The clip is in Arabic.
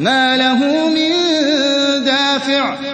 مَّا لَهُ مِن دَافِعٍ